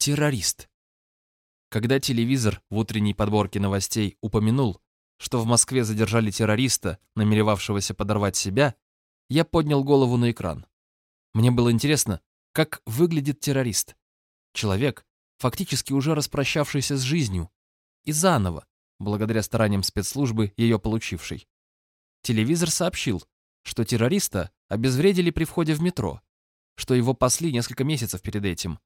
Террорист. Когда телевизор в утренней подборке новостей упомянул, что в Москве задержали террориста, намеревавшегося подорвать себя, я поднял голову на экран. Мне было интересно, как выглядит террорист. Человек, фактически уже распрощавшийся с жизнью, и заново, благодаря стараниям спецслужбы, ее получивший. Телевизор сообщил, что террориста обезвредили при входе в метро, что его пасли несколько месяцев перед этим,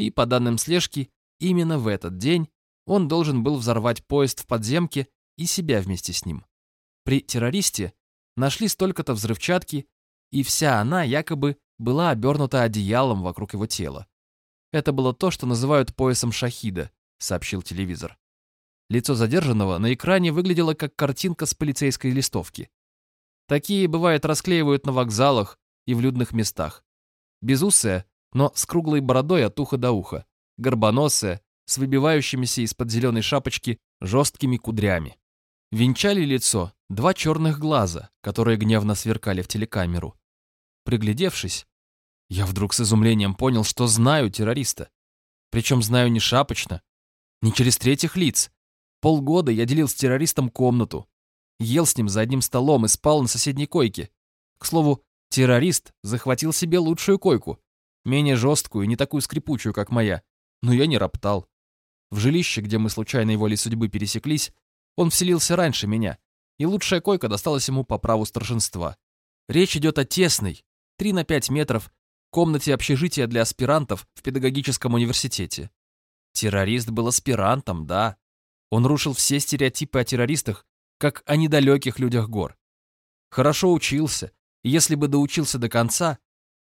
и, по данным слежки, именно в этот день он должен был взорвать поезд в подземке и себя вместе с ним. При террористе нашли столько-то взрывчатки, и вся она якобы была обернута одеялом вокруг его тела. Это было то, что называют поясом шахида, сообщил телевизор. Лицо задержанного на экране выглядело как картинка с полицейской листовки. Такие, бывает, расклеивают на вокзалах и в людных местах. Безусая, но с круглой бородой от уха до уха, горбоносая, с выбивающимися из-под зеленой шапочки жесткими кудрями. Венчали лицо два черных глаза, которые гневно сверкали в телекамеру. Приглядевшись, я вдруг с изумлением понял, что знаю террориста. Причем знаю не шапочно, не через третьих лиц. Полгода я делил с террористом комнату, ел с ним за одним столом и спал на соседней койке. К слову, террорист захватил себе лучшую койку, менее жесткую, не такую скрипучую, как моя, но я не роптал. В жилище, где мы случайно волей судьбы пересеклись, он вселился раньше меня, и лучшая койка досталась ему по праву старшинства. Речь идет о тесной, 3 на 5 метров, комнате общежития для аспирантов в педагогическом университете. Террорист был аспирантом, да. Он рушил все стереотипы о террористах, как о недалеких людях гор. Хорошо учился, и если бы доучился до конца,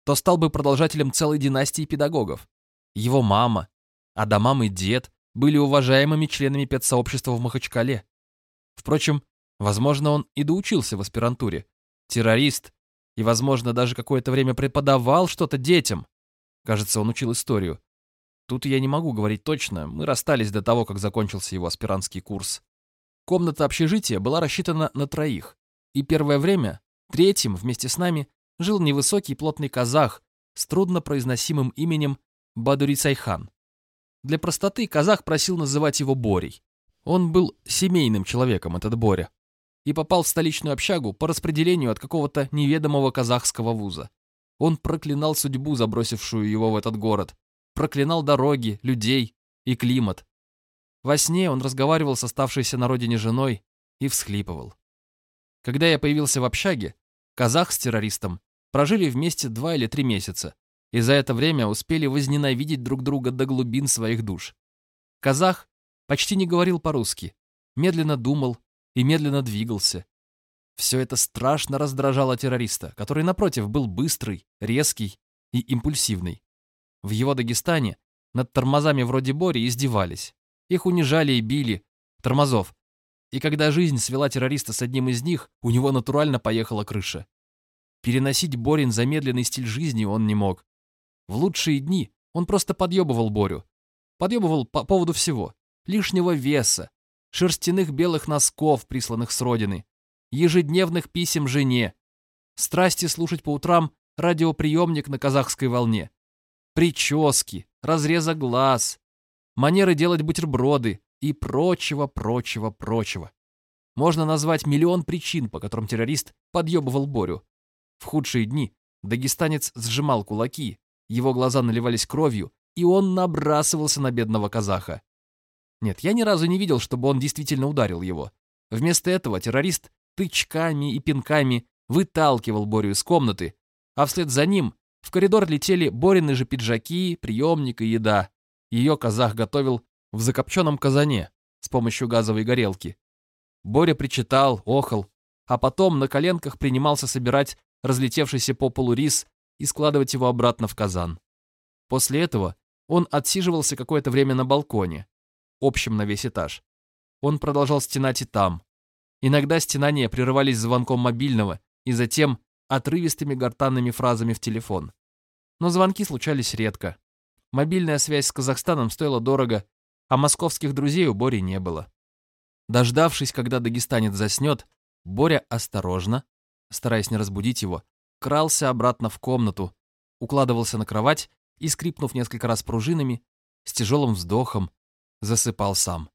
то стал бы продолжателем целой династии педагогов. Его мама, Адамам и дед были уважаемыми членами педсообщества в Махачкале. Впрочем, возможно, он и доучился в аспирантуре. Террорист и, возможно, даже какое-то время преподавал что-то детям. Кажется, он учил историю. Тут я не могу говорить точно, мы расстались до того, как закончился его аспирантский курс. Комната общежития была рассчитана на троих, и первое время третьим вместе с нами жил невысокий плотный казах с труднопроизносимым именем Бадурицайхан. Для простоты казах просил называть его Борей. Он был семейным человеком, этот Боря, и попал в столичную общагу по распределению от какого-то неведомого казахского вуза. Он проклинал судьбу, забросившую его в этот город, проклинал дороги, людей и климат. Во сне он разговаривал с оставшейся на родине женой и всхлипывал. Когда я появился в общаге, казах с террористом прожили вместе два или три месяца, и за это время успели возненавидеть друг друга до глубин своих душ. Казах почти не говорил по-русски, медленно думал и медленно двигался. Все это страшно раздражало террориста, который, напротив, был быстрый, резкий и импульсивный. В его Дагестане над тормозами вроде Бори издевались. Их унижали и били. Тормозов. И когда жизнь свела террориста с одним из них, у него натурально поехала крыша. Переносить Борин замедленный стиль жизни он не мог. В лучшие дни он просто подъебывал Борю. Подъебывал по поводу всего. Лишнего веса, шерстяных белых носков, присланных с родины, ежедневных писем жене, страсти слушать по утрам радиоприемник на казахской волне, прически, разреза глаз, манеры делать бутерброды и прочего, прочего, прочего. Можно назвать миллион причин, по которым террорист подъебывал Борю. В худшие дни дагестанец сжимал кулаки, его глаза наливались кровью, и он набрасывался на бедного казаха. Нет, я ни разу не видел, чтобы он действительно ударил его. Вместо этого террорист тычками и пинками выталкивал Борю из комнаты, а вслед за ним в коридор летели Борины же пиджаки, приемник и еда. Ее казах готовил в закопченном казане с помощью газовой горелки. Боря причитал, охал, а потом на коленках принимался собирать разлетевшийся по полу рис и складывать его обратно в казан. После этого он отсиживался какое-то время на балконе, общем на весь этаж. Он продолжал стенать и там. Иногда стенания прерывались звонком мобильного и затем отрывистыми гортанными фразами в телефон. Но звонки случались редко. Мобильная связь с Казахстаном стоила дорого, а московских друзей у Бори не было. Дождавшись, когда дагестанец заснет, Боря осторожно, стараясь не разбудить его, крался обратно в комнату, укладывался на кровать и, скрипнув несколько раз пружинами, с тяжелым вздохом, засыпал сам.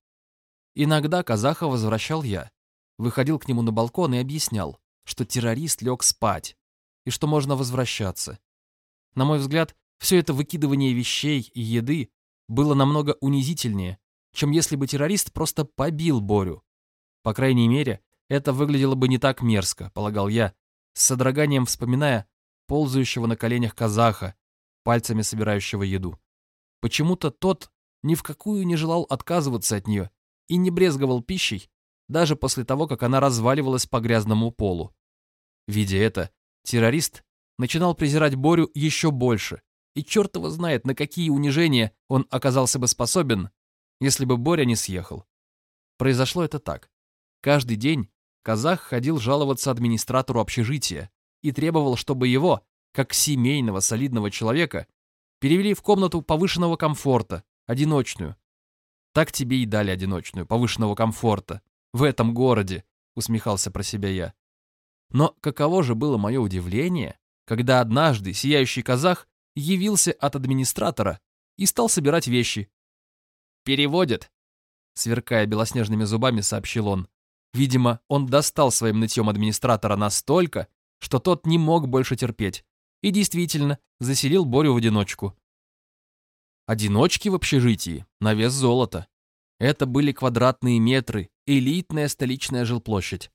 Иногда казаха возвращал я, выходил к нему на балкон и объяснял, что террорист лег спать и что можно возвращаться. На мой взгляд, все это выкидывание вещей и еды было намного унизительнее, чем если бы террорист просто побил Борю. По крайней мере, это выглядело бы не так мерзко, полагал я, с содроганием вспоминая ползающего на коленях казаха, пальцами собирающего еду. Почему-то тот ни в какую не желал отказываться от нее и не брезговал пищей, даже после того, как она разваливалась по грязному полу. Видя это, террорист начинал презирать Борю еще больше, и черт его знает, на какие унижения он оказался бы способен, если бы Боря не съехал. Произошло это так. Каждый день казах ходил жаловаться администратору общежития и требовал, чтобы его, как семейного солидного человека, перевели в комнату повышенного комфорта, одиночную. Так тебе и дали одиночную, повышенного комфорта. В этом городе, усмехался про себя я. Но каково же было мое удивление, когда однажды сияющий казах явился от администратора и стал собирать вещи. «Переводит», — сверкая белоснежными зубами, сообщил он. Видимо, он достал своим нытьем администратора настолько, что тот не мог больше терпеть, и действительно заселил Борю в одиночку. Одиночки в общежитии, на вес золота. Это были квадратные метры, элитная столичная жилплощадь.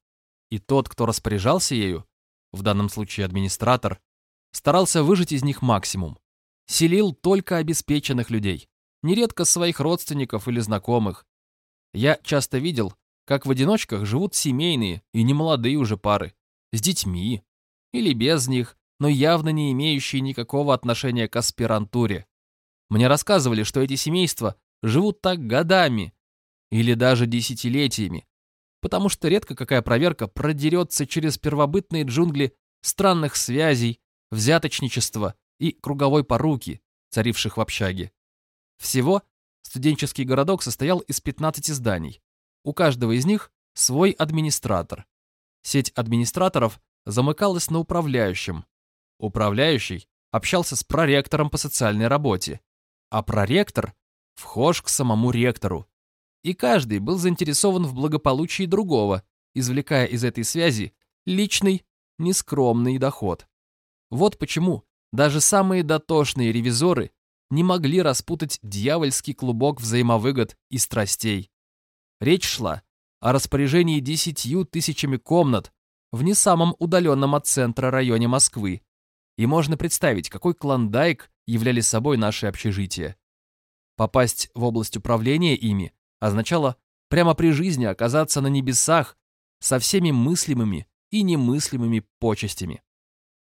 И тот, кто распоряжался ею, в данном случае администратор, старался выжать из них максимум. Селил только обеспеченных людей, нередко своих родственников или знакомых. Я часто видел, как в одиночках живут семейные и немолодые уже пары, с детьми, или без них, но явно не имеющие никакого отношения к аспирантуре. Мне рассказывали, что эти семейства живут так годами или даже десятилетиями, потому что редко какая проверка продерется через первобытные джунгли странных связей, взяточничества и круговой поруки, царивших в общаге. Всего студенческий городок состоял из 15 зданий. У каждого из них свой администратор. Сеть администраторов замыкалась на управляющем. Управляющий общался с проректором по социальной работе, а проректор вхож к самому ректору, и каждый был заинтересован в благополучии другого, извлекая из этой связи личный, нескромный доход. Вот почему даже самые дотошные ревизоры не могли распутать дьявольский клубок взаимовыгод и страстей. Речь шла о распоряжении десятью тысячами комнат в не самом удаленном от центра районе Москвы, и можно представить, какой клондайк являли собой наши общежития. Попасть в область управления ими означало прямо при жизни оказаться на небесах со всеми мыслимыми и немыслимыми почестями.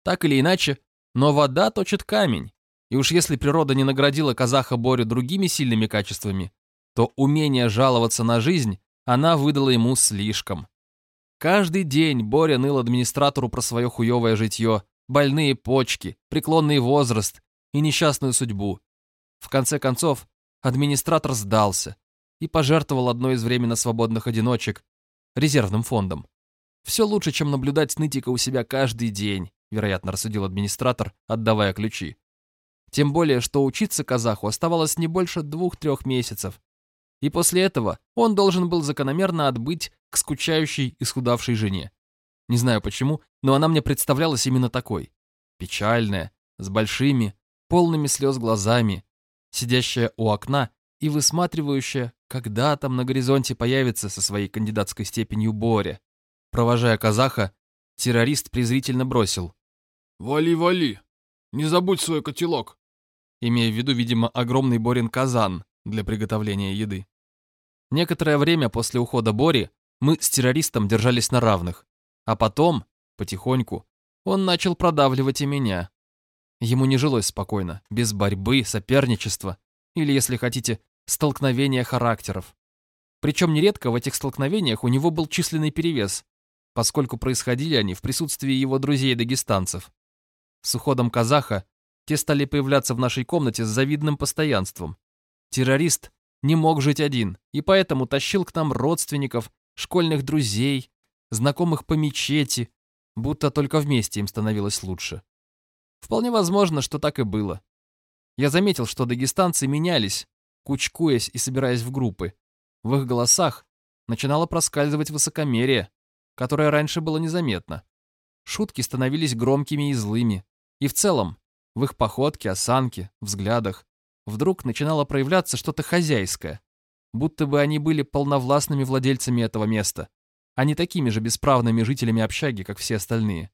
Так или иначе, но вода точит камень, и уж если природа не наградила казаха Борю другими сильными качествами, то умение жаловаться на жизнь она выдала ему слишком. Каждый день Боря ныл администратору про свое хуевое житье, больные почки, преклонный возраст и несчастную судьбу. В конце концов, администратор сдался и пожертвовал одной из временно свободных одиночек резервным фондом. Все лучше, чем наблюдать нытика у себя каждый день, вероятно, рассудил администратор, отдавая ключи. Тем более, что учиться казаху оставалось не больше двух-трех месяцев. И после этого он должен был закономерно отбыть к скучающей и схудавшей жене. Не знаю почему, но она мне представлялась именно такой. Печальная, с большими, полными слез глазами, сидящая у окна и высматривающая, когда там на горизонте появится со своей кандидатской степенью Боря. Провожая казаха, террорист презрительно бросил. «Вали, вали! Не забудь свой котелок!» Имея в виду, видимо, огромный Борин казан для приготовления еды. Некоторое время после ухода Бори мы с террористом держались на равных, а потом, потихоньку, он начал продавливать и меня. Ему не жилось спокойно, без борьбы, соперничества или, если хотите, столкновения характеров. Причем нередко в этих столкновениях у него был численный перевес, поскольку происходили они в присутствии его друзей-дагестанцев. С уходом казаха те стали появляться в нашей комнате с завидным постоянством. Террорист не мог жить один, и поэтому тащил к нам родственников, школьных друзей, знакомых по мечети, будто только вместе им становилось лучше. Вполне возможно, что так и было. Я заметил, что дагестанцы менялись, кучкуясь и собираясь в группы. В их голосах начинало проскальзывать высокомерие, которое раньше было незаметно. Шутки становились громкими и злыми. И в целом, в их походке, осанке, взглядах, вдруг начинало проявляться что-то хозяйское, будто бы они были полновластными владельцами этого места, а не такими же бесправными жителями общаги, как все остальные.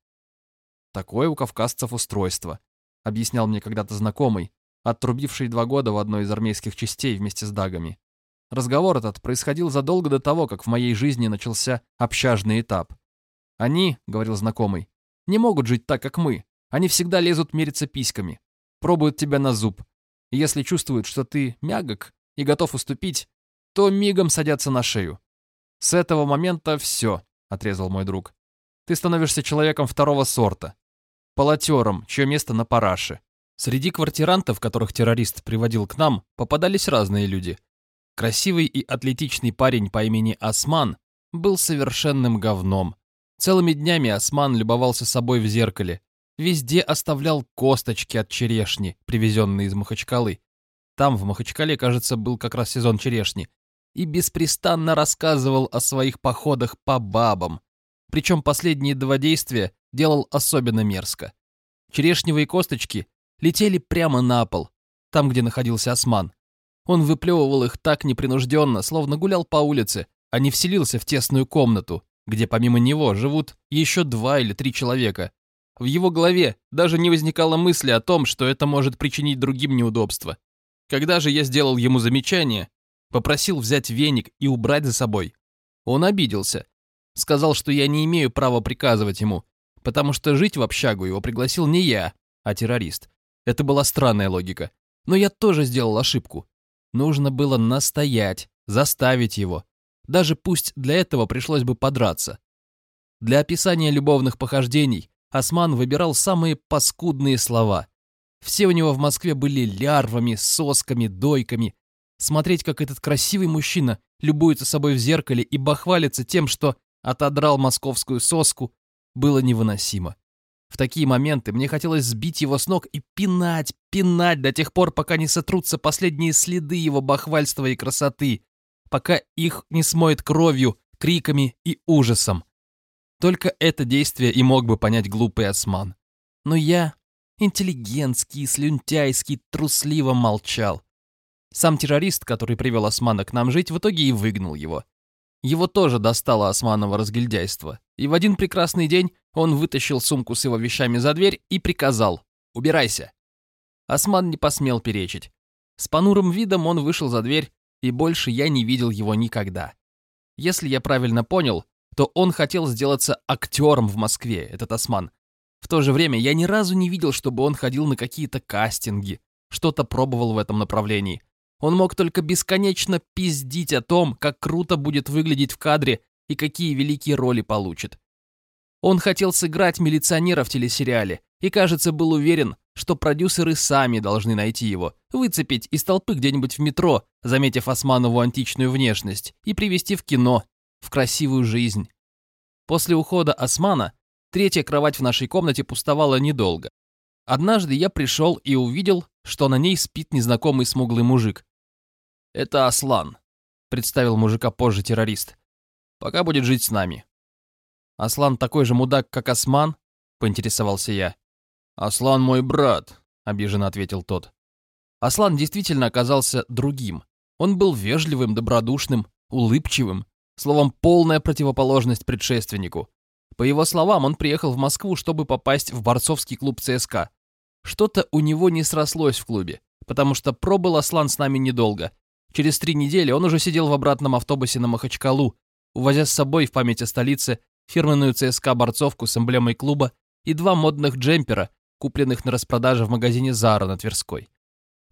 Такое у кавказцев устройство, объяснял мне когда-то знакомый, отрубивший два года в одной из армейских частей вместе с дагами. Разговор этот происходил задолго до того, как в моей жизни начался общажный этап. «Они, — говорил знакомый, — не могут жить так, как мы. Они всегда лезут мериться письками, пробуют тебя на зуб. И если чувствуют, что ты мягок и готов уступить, то мигом садятся на шею. С этого момента все, — отрезал мой друг. Ты становишься человеком второго сорта. Полотером, чье место на параше. Среди квартирантов, которых террорист приводил к нам, попадались разные люди. Красивый и атлетичный парень по имени Осман был совершенным говном. Целыми днями Осман любовался собой в зеркале. Везде оставлял косточки от черешни, привезенные из Махачкалы. Там, в Махачкале, кажется, был как раз сезон черешни. И беспрестанно рассказывал о своих походах по бабам. Причем последние два действия делал особенно мерзко. Черешневые косточки летели прямо на пол, там, где находился осман. Он выплевывал их так непринужденно, словно гулял по улице, а не вселился в тесную комнату, где помимо него живут еще два или три человека. В его голове даже не возникало мысли о том, что это может причинить другим неудобства. Когда же я сделал ему замечание, попросил взять веник и убрать за собой, он обиделся. Сказал, что я не имею права приказывать ему, потому что жить в общагу его пригласил не я, а террорист. Это была странная логика. Но я тоже сделал ошибку. Нужно было настоять, заставить его. Даже пусть для этого пришлось бы подраться. Для описания любовных похождений Осман выбирал самые паскудные слова. Все у него в Москве были лярвами, сосками, дойками. Смотреть, как этот красивый мужчина любуется собой в зеркале и бахвалится тем, что отодрал московскую соску, было невыносимо. В такие моменты мне хотелось сбить его с ног и пинать, пинать до тех пор, пока не сотрутся последние следы его бахвальства и красоты, пока их не смоет кровью, криками и ужасом. Только это действие и мог бы понять глупый осман. Но я, интеллигентский, слюнтяйский, трусливо молчал. Сам террорист, который привел османа к нам жить, в итоге и выгнал его. Его тоже достало османово разгильдяйство, и в один прекрасный день он вытащил сумку с его вещами за дверь и приказал «Убирайся». Осман не посмел перечить. С понурым видом он вышел за дверь, и больше я не видел его никогда. Если я правильно понял, то он хотел сделаться актером в Москве, этот осман. В то же время я ни разу не видел, чтобы он ходил на какие-то кастинги, что-то пробовал в этом направлении. Он мог только бесконечно пиздить о том, как круто будет выглядеть в кадре и какие великие роли получит. Он хотел сыграть милиционера в телесериале и, кажется, был уверен, что продюсеры сами должны найти его, выцепить из толпы где-нибудь в метро, заметив Османову античную внешность, и привести в кино, в красивую жизнь. После ухода Османа третья кровать в нашей комнате пустовала недолго. Однажды я пришел и увидел, что на ней спит незнакомый смуглый мужик. «Это Аслан», — представил мужика позже террорист. «Пока будет жить с нами. «Аслан такой же мудак, как Осман?» — поинтересовался я. «Аслан мой брат», — обиженно ответил тот. Аслан действительно оказался другим. Он был вежливым, добродушным, улыбчивым, словом, полная противоположность предшественнику. По его словам, он приехал в Москву, чтобы попасть в борцовский клуб ЦСКА. Что-то у него не срослось в клубе, потому что пробыл Аслан с нами недолго. Через три недели он уже сидел в обратном автобусе на Махачкалу, увозя с собой в память о столице фирменную ЦСКА-борцовку с эмблемой клуба и два модных джемпера, купленных на распродаже в магазине Зара на Тверской.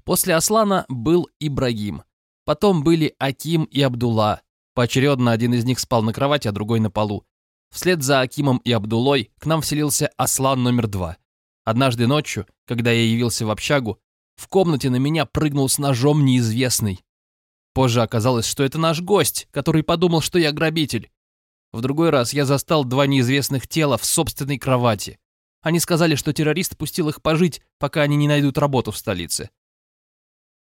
После Аслана был Ибрагим. Потом были Аким и Абдулла. Поочередно один из них спал на кровати, а другой на полу. Вслед за Акимом и Абдулой к нам вселился Аслан номер два. Однажды ночью, когда я явился в общагу, в комнате на меня прыгнул с ножом неизвестный. Позже оказалось, что это наш гость, который подумал, что я грабитель. В другой раз я застал два неизвестных тела в собственной кровати. Они сказали, что террорист пустил их пожить, пока они не найдут работу в столице.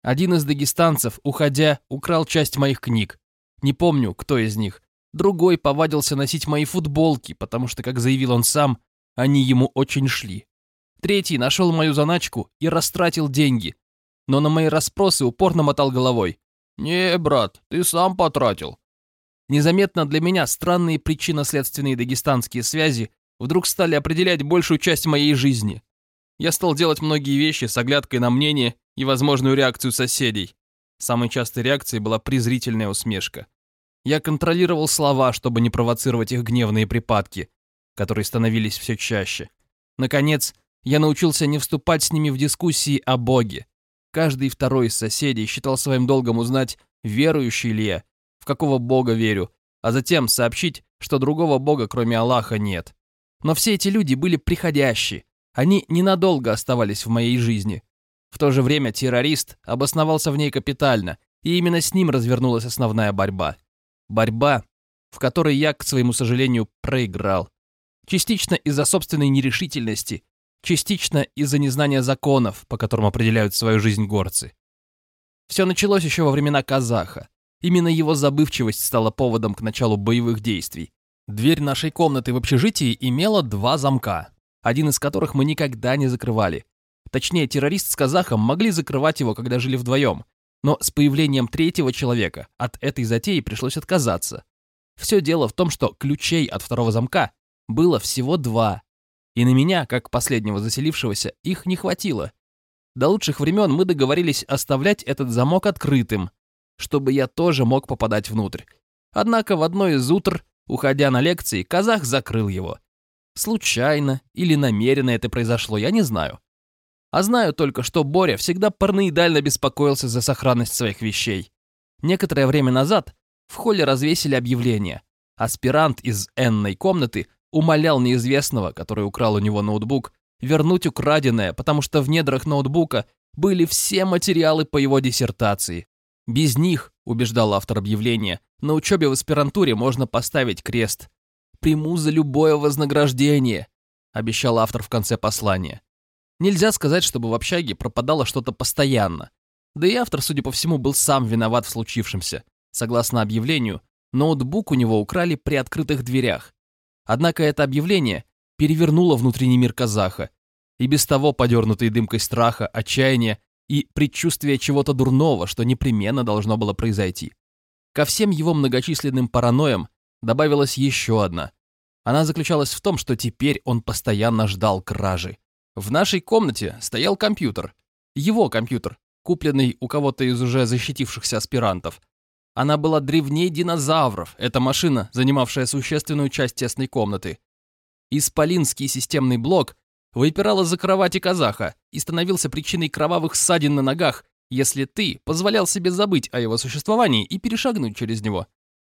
Один из дагестанцев, уходя, украл часть моих книг. Не помню, кто из них. Другой повадился носить мои футболки, потому что, как заявил он сам, они ему очень шли. Третий нашел мою заначку и растратил деньги, но на мои расспросы упорно мотал головой. «Не, брат, ты сам потратил». Незаметно для меня странные причинно-следственные дагестанские связи вдруг стали определять большую часть моей жизни. Я стал делать многие вещи с оглядкой на мнение и возможную реакцию соседей. Самой частой реакцией была презрительная усмешка. Я контролировал слова, чтобы не провоцировать их гневные припадки, которые становились все чаще. Наконец, я научился не вступать с ними в дискуссии о Боге. Каждый второй из соседей считал своим долгом узнать, верующий ли я, в какого Бога верю, а затем сообщить, что другого Бога, кроме Аллаха, нет. Но все эти люди были приходящие, они ненадолго оставались в моей жизни. В то же время террорист обосновался в ней капитально, и именно с ним развернулась основная борьба. Борьба, в которой я, к своему сожалению, проиграл. Частично из-за собственной нерешительности, частично из-за незнания законов, по которым определяют свою жизнь горцы. Все началось еще во времена казаха. Именно его забывчивость стала поводом к началу боевых действий. Дверь нашей комнаты в общежитии имела два замка, один из которых мы никогда не закрывали. Точнее, террорист с казахом могли закрывать его, когда жили вдвоем, но с появлением третьего человека от этой затеи пришлось отказаться. Все дело в том, что ключей от второго замка было всего два, и на меня, как последнего заселившегося, их не хватило. До лучших времен мы договорились оставлять этот замок открытым, чтобы я тоже мог попадать внутрь. Однако в одно из утр, уходя на лекции, казах закрыл его. Случайно или намеренно это произошло, я не знаю. А знаю только, что Боря всегда параноидально беспокоился за сохранность своих вещей. Некоторое время назад в холле развесили объявление. Аспирант из энной комнаты умолял неизвестного, который украл у него ноутбук, вернуть украденное, потому что в недрах ноутбука были все материалы по его диссертации. Без них, убеждал автор объявления, на учебе в аспирантуре можно поставить крест. «Приму за любое вознаграждение», обещал автор в конце послания. Нельзя сказать, чтобы в общаге пропадало что-то постоянно. Да и автор, судя по всему, был сам виноват в случившемся. Согласно объявлению, ноутбук у него украли при открытых дверях. Однако это объявление перевернуло внутренний мир казаха, и без того подернутый дымкой страха, отчаяния и предчувствия чего-то дурного, что непременно должно было произойти. Ко всем его многочисленным паранойям добавилась еще одна. Она заключалась в том, что теперь он постоянно ждал кражи. В нашей комнате стоял компьютер. Его компьютер, купленный у кого-то из уже защитившихся аспирантов. Она была древней динозавров, эта машина, занимавшая существенную часть тесной комнаты. Исполинский системный блок выпирал из-за кровати казаха и становился причиной кровавых ссадин на ногах, если ты позволял себе забыть о его существовании и перешагнуть через него.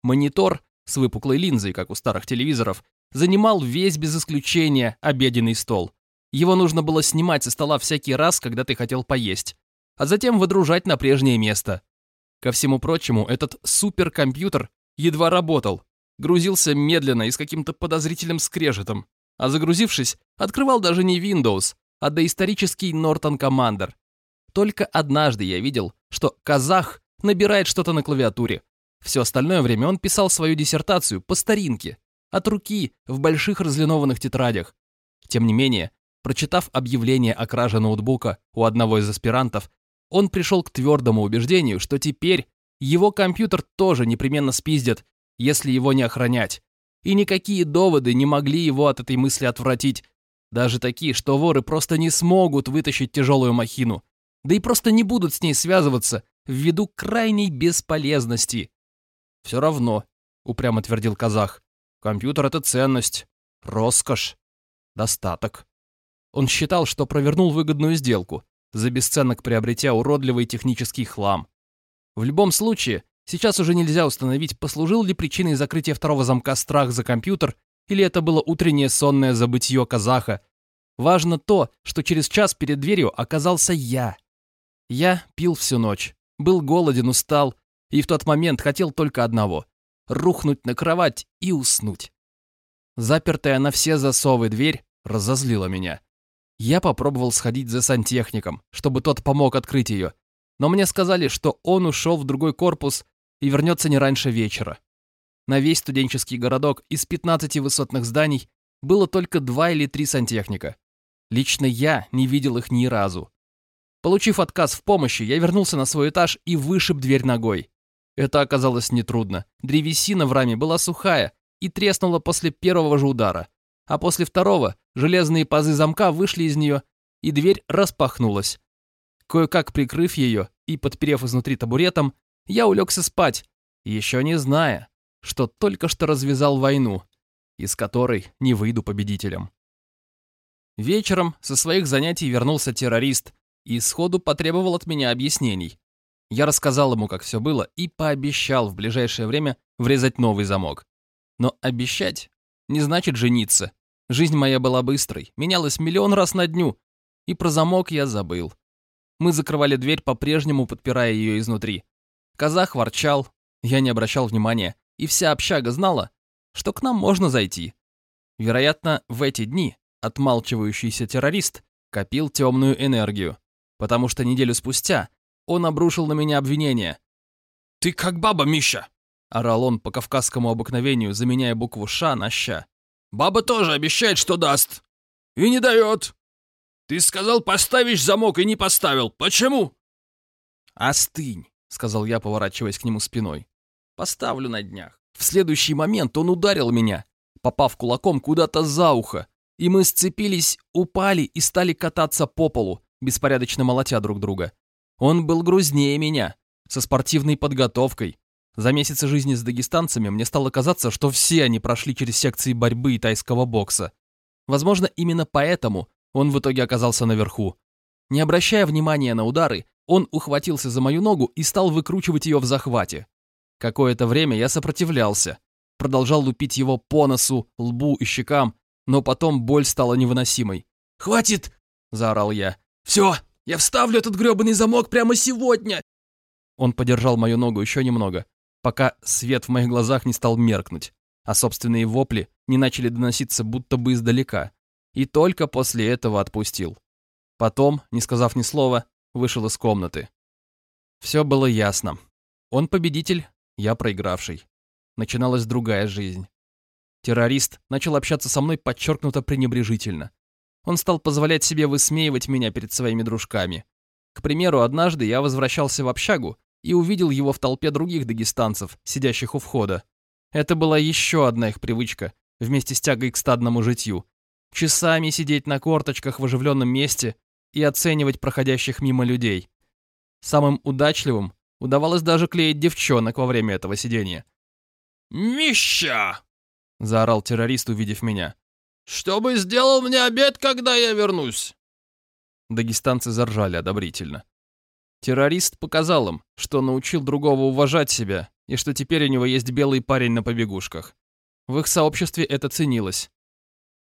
Монитор с выпуклой линзой, как у старых телевизоров, занимал весь без исключения обеденный стол. Его нужно было снимать со стола всякий раз, когда ты хотел поесть, а затем выдружать на прежнее место. Ко всему прочему, этот суперкомпьютер едва работал, грузился медленно и с каким-то подозрительным скрежетом, а загрузившись, открывал даже не Windows, а доисторический Norton Commander. Только однажды я видел, что казах набирает что-то на клавиатуре. Все остальное время он писал свою диссертацию по старинке, от руки, в больших разлинованных тетрадях. Тем не менее, прочитав объявление о краже ноутбука у одного из аспирантов, он пришел к твердому убеждению, что теперь его компьютер тоже непременно спиздят, если его не охранять. И никакие доводы не могли его от этой мысли отвратить. Даже такие, что воры просто не смогут вытащить тяжелую махину. Да и просто не будут с ней связываться ввиду крайней бесполезности. «Все равно», — упрямо твердил казах, — «компьютер — это ценность, роскошь, достаток». Он считал, что провернул выгодную сделку, за бесценок приобретя уродливый технический хлам. В любом случае, сейчас уже нельзя установить, послужил ли причиной закрытия второго замка страх за компьютер, или это было утреннее сонное забытье казаха. Важно то, что через час перед дверью оказался я. Я пил всю ночь, был голоден, устал, и в тот момент хотел только одного — рухнуть на кровать и уснуть. Запертая на все засовы дверь разозлила меня. Я попробовал сходить за сантехником, чтобы тот помог открыть ее. Но мне сказали, что он ушел в другой корпус и вернется не раньше вечера. На весь студенческий городок из 15 высотных зданий было только два или три сантехника. Лично я не видел их ни разу. Получив отказ в помощи, я вернулся на свой этаж и вышиб дверь ногой. Это оказалось нетрудно. Древесина в раме была сухая и треснула после первого же удара. А после второго железные пазы замка вышли из нее, и дверь распахнулась. Кое-как прикрыв ее и подперев изнутри табуретом, я улегся спать, еще не зная, что только что развязал войну, из которой не выйду победителем. Вечером со своих занятий вернулся террорист и сходу потребовал от меня объяснений. Я рассказал ему, как все было, и пообещал в ближайшее время врезать новый замок. Но обещать не значит жениться. Жизнь моя была быстрой, менялась миллион раз на дню, и про замок я забыл. Мы закрывали дверь, по-прежнему подпирая ее изнутри. Казах ворчал, я не обращал внимания, и вся общага знала, что к нам можно зайти. Вероятно, в эти дни отмалчивающийся террорист копил темную энергию, потому что неделю спустя он обрушил на меня обвинение. «Ты как баба, Миша!» — орал он по кавказскому обыкновению, заменяя букву «ша» на «ща». «Баба тоже обещает, что даст. И не дает. Ты сказал, поставишь замок и не поставил. Почему?» «Остынь», — сказал я, поворачиваясь к нему спиной. «Поставлю на днях». В следующий момент он ударил меня, попав кулаком куда-то за ухо, и мы сцепились, упали и стали кататься по полу, беспорядочно молотя друг друга. Он был грузнее меня, со спортивной подготовкой. За месяцы жизни с дагестанцами мне стало казаться, что все они прошли через секции борьбы и тайского бокса. Возможно, именно поэтому он в итоге оказался наверху. Не обращая внимания на удары, он ухватился за мою ногу и стал выкручивать ее в захвате. Какое-то время я сопротивлялся, продолжал лупить его по носу, лбу и щекам, но потом боль стала невыносимой. «Хватит!» – заорал я. «Все, я вставлю этот грёбаный замок прямо сегодня!» Он подержал мою ногу еще немного, пока свет в моих глазах не стал меркнуть, а собственные вопли не начали доноситься будто бы издалека, и только после этого отпустил. Потом, не сказав ни слова, вышел из комнаты. Все было ясно. Он победитель, я проигравший. Начиналась другая жизнь. Террорист начал общаться со мной подчеркнуто пренебрежительно. Он стал позволять себе высмеивать меня перед своими дружками. К примеру, однажды я возвращался в общагу и увидел его в толпе других дагестанцев, сидящих у входа. Это была еще одна их привычка, вместе с тягой к стадному житью. Часами сидеть на корточках в оживленном месте и оценивать проходящих мимо людей. Самым удачливым удавалось даже клеить девчонок во время этого сидения. «Мища!» — заорал террорист, увидев меня. «Чтобы сделал мне обед, когда я вернусь!» Дагестанцы заржали одобрительно. Террорист показал им, что научил другого уважать себя и что теперь у него есть белый парень на побегушках. В их сообществе это ценилось.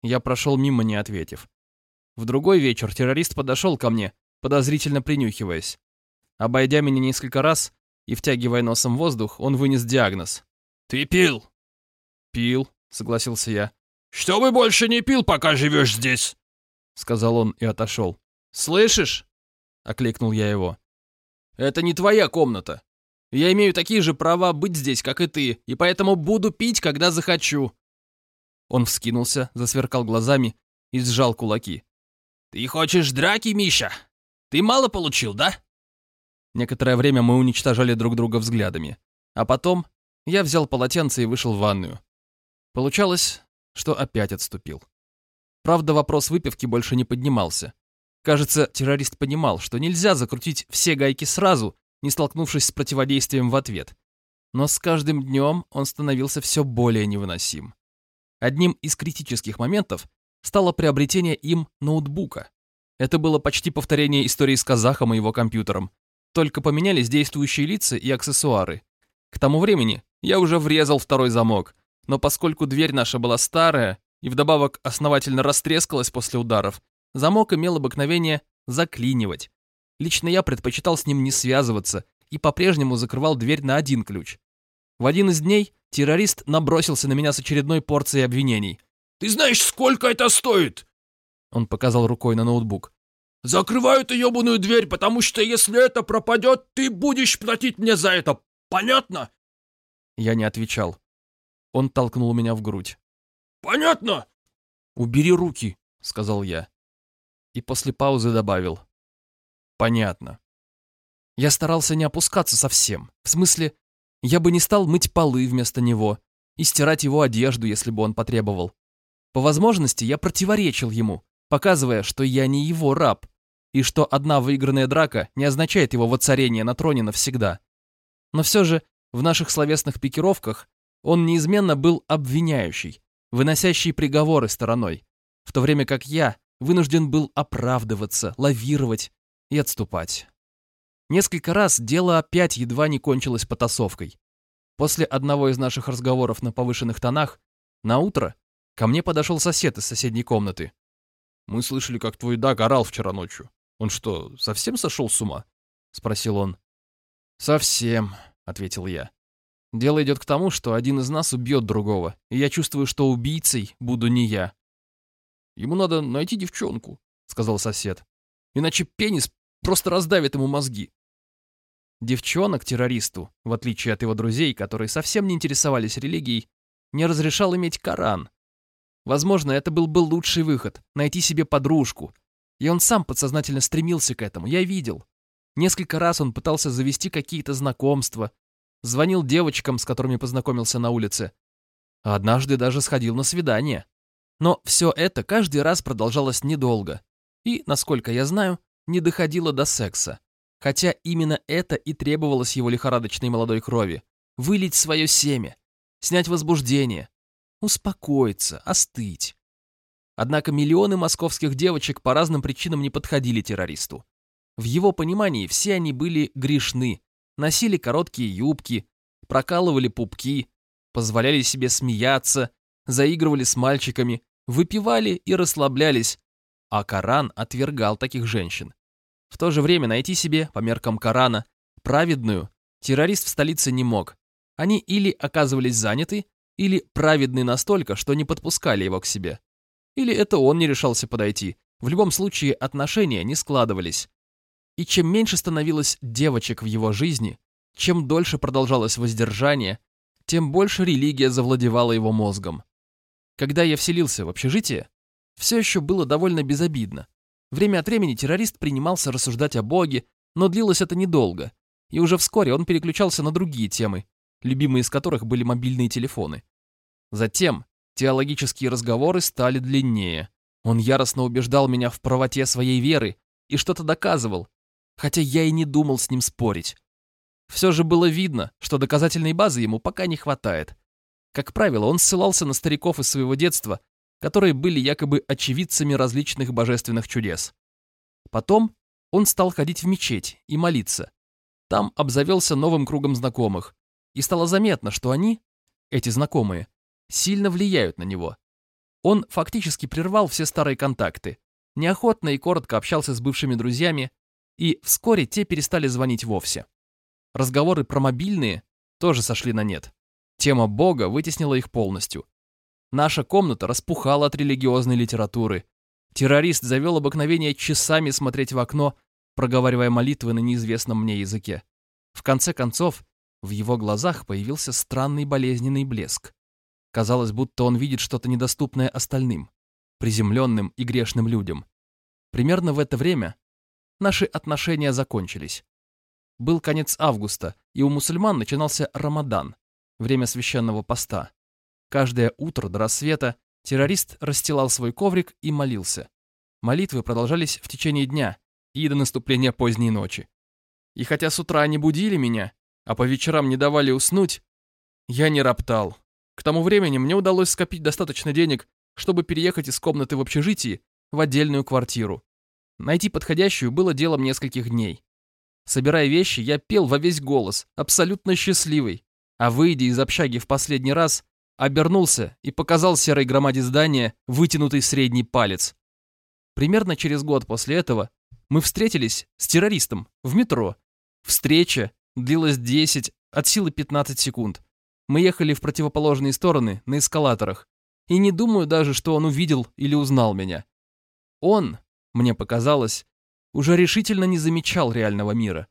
Я прошел мимо, не ответив. В другой вечер террорист подошел ко мне, подозрительно принюхиваясь. Обойдя меня несколько раз и втягивая носом воздух, он вынес диагноз. «Ты пил?» «Пил», — согласился я. «Чтобы больше не пил, пока живешь здесь», — сказал он и отошел. «Слышишь?» — окликнул я его. «Это не твоя комната. Я имею такие же права быть здесь, как и ты, и поэтому буду пить, когда захочу». Он вскинулся, засверкал глазами и сжал кулаки. «Ты хочешь драки, Миша? Ты мало получил, да?» Некоторое время мы уничтожали друг друга взглядами. А потом я взял полотенце и вышел в ванную. Получалось, что опять отступил. Правда, вопрос выпивки больше не поднимался. Кажется, террорист понимал, что нельзя закрутить все гайки сразу, не столкнувшись с противодействием в ответ. Но с каждым днем он становился все более невыносим. Одним из критических моментов стало приобретение им ноутбука. Это было почти повторение истории с казахом и его компьютером. Только поменялись действующие лица и аксессуары. К тому времени я уже врезал второй замок, но поскольку дверь наша была старая и вдобавок основательно растрескалась после ударов, замок имел обыкновение заклинивать. Лично я предпочитал с ним не связываться и по-прежнему закрывал дверь на один ключ. В один из дней террорист набросился на меня с очередной порцией обвинений. «Ты знаешь, сколько это стоит?» Он показал рукой на ноутбук. Закрывай эту ебаную дверь, потому что если это пропадет, ты будешь платить мне за это. Понятно? Я не отвечал. Он толкнул меня в грудь. Понятно? «Убери руки», — сказал я. И после паузы добавил. «Понятно». Я старался не опускаться совсем. В смысле, я бы не стал мыть полы вместо него и стирать его одежду, если бы он потребовал. По возможности я противоречил ему, показывая, что я не его раб, и что одна выигранная драка не означает его воцарение на троне навсегда. Но все же в наших словесных пикировках он неизменно был обвиняющий, выносящий приговоры стороной, в то время как я вынужден был оправдываться, лавировать и отступать. Несколько раз дело опять едва не кончилось потасовкой. После одного из наших разговоров на повышенных тонах, на утро ко мне подошел сосед из соседней комнаты. «Мы слышали, как твой Даг орал вчера ночью. Он что, совсем сошел с ума?» — спросил он. «Совсем», — ответил я. «Дело идет к тому, что один из нас убьет другого, и я чувствую, что убийцей буду не я». «Ему надо найти девчонку», — сказал сосед. «Иначе пенис просто раздавит ему мозги». Девчонок террористу, в отличие от его друзей, которые совсем не интересовались религией, не разрешал иметь Коран. Возможно, это был бы лучший выход — найти себе подружку. И он сам подсознательно стремился к этому, я видел. Несколько раз он пытался завести какие-то знакомства, звонил девочкам, с которыми познакомился на улице. А однажды даже сходил на свидание. Но все это каждый раз продолжалось недолго. И, насколько я знаю, не доходило до секса. Хотя именно это и требовалось его лихорадочной молодой крови. Вылить свое семя, снять возбуждение, успокоиться, остыть. Однако миллионы московских девочек по разным причинам не подходили террористу. В его понимании все они были грешны, носили короткие юбки, прокалывали пупки, позволяли себе смеяться, заигрывали с мальчиками, выпивали и расслаблялись, а Коран отвергал таких женщин. В то же время найти себе, по меркам Корана, праведную террорист в столице не мог. Они или оказывались заняты, или праведны настолько, что не подпускали его к себе. Или это он не решался подойти. В любом случае отношения не складывались. И чем меньше становилось девочек в его жизни, чем дольше продолжалось воздержание, тем больше религия завладевала его мозгом. Когда я вселился в общежитие, все еще было довольно безобидно. Время от времени террорист принимался рассуждать о Боге, но длилось это недолго, и уже вскоре он переключался на другие темы, любимые из которых были мобильные телефоны. Затем теологические разговоры стали длиннее. Он яростно убеждал меня в правоте своей веры и что-то доказывал, хотя я и не думал с ним спорить. Все же было видно, что доказательной базы ему пока не хватает. Как правило, он ссылался на стариков из своего детства, которые были якобы очевидцами различных божественных чудес. Потом он стал ходить в мечеть и молиться. Там обзавелся новым кругом знакомых, и стало заметно, что они, эти знакомые, сильно влияют на него. Он фактически прервал все старые контакты, неохотно и коротко общался с бывшими друзьями, и вскоре те перестали звонить вовсе. Разговоры про мобильные тоже сошли на нет. Тема Бога вытеснила их полностью. Наша комната распухала от религиозной литературы. Террорист завел обыкновение часами смотреть в окно, проговаривая молитвы на неизвестном мне языке. В конце концов, в его глазах появился странный болезненный блеск. Казалось, будто он видит что-то недоступное остальным, приземленным и грешным людям. Примерно в это время наши отношения закончились. Был конец августа, и у мусульман начинался Рамадан, время священного поста. Каждое утро до рассвета террорист расстилал свой коврик и молился. Молитвы продолжались в течение дня и до наступления поздней ночи. И хотя с утра они будили меня, а по вечерам не давали уснуть, я не роптал. К тому времени мне удалось скопить достаточно денег, чтобы переехать из комнаты в общежитии в отдельную квартиру. Найти подходящую было делом нескольких дней. Собирая вещи, я пел во весь голос, абсолютно счастливый, а выйдя из общаги в последний раз, обернулся и показал серой громаде здания вытянутый средний палец. Примерно через год после этого мы встретились с террористом в метро. Встреча длилась 10, от силы 15 секунд. Мы ехали в противоположные стороны на эскалаторах, и не думаю даже, что он увидел или узнал меня. Он, мне показалось, уже решительно не замечал реального мира.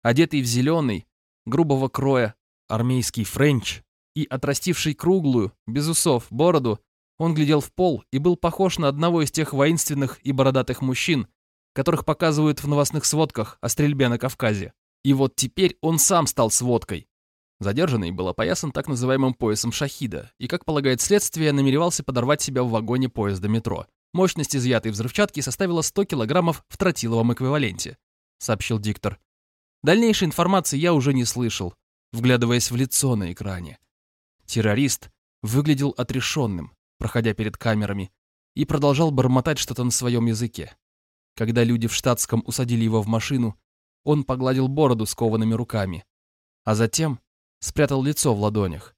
Одетый в зеленый, грубого кроя, армейский френч и отрастивший круглую, без усов, бороду, он глядел в пол и был похож на одного из тех воинственных и бородатых мужчин, которых показывают в новостных сводках о стрельбе на Кавказе. И вот теперь он сам стал сводкой. Задержанный был опоясан так называемым поясом шахида и, как полагает следствие, намеревался подорвать себя в вагоне поезда метро. Мощность изъятой взрывчатки составила 100 килограммов в тротиловом эквиваленте, сообщил диктор. Дальнейшей информации я уже не слышал, вглядываясь в лицо на экране. Террорист выглядел отрешенным, проходя перед камерами, и продолжал бормотать что-то на своем языке. Когда люди в штатском усадили его в машину, он погладил бороду скованными руками, а затем спрятал лицо в ладонях,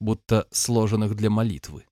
будто сложенных для молитвы.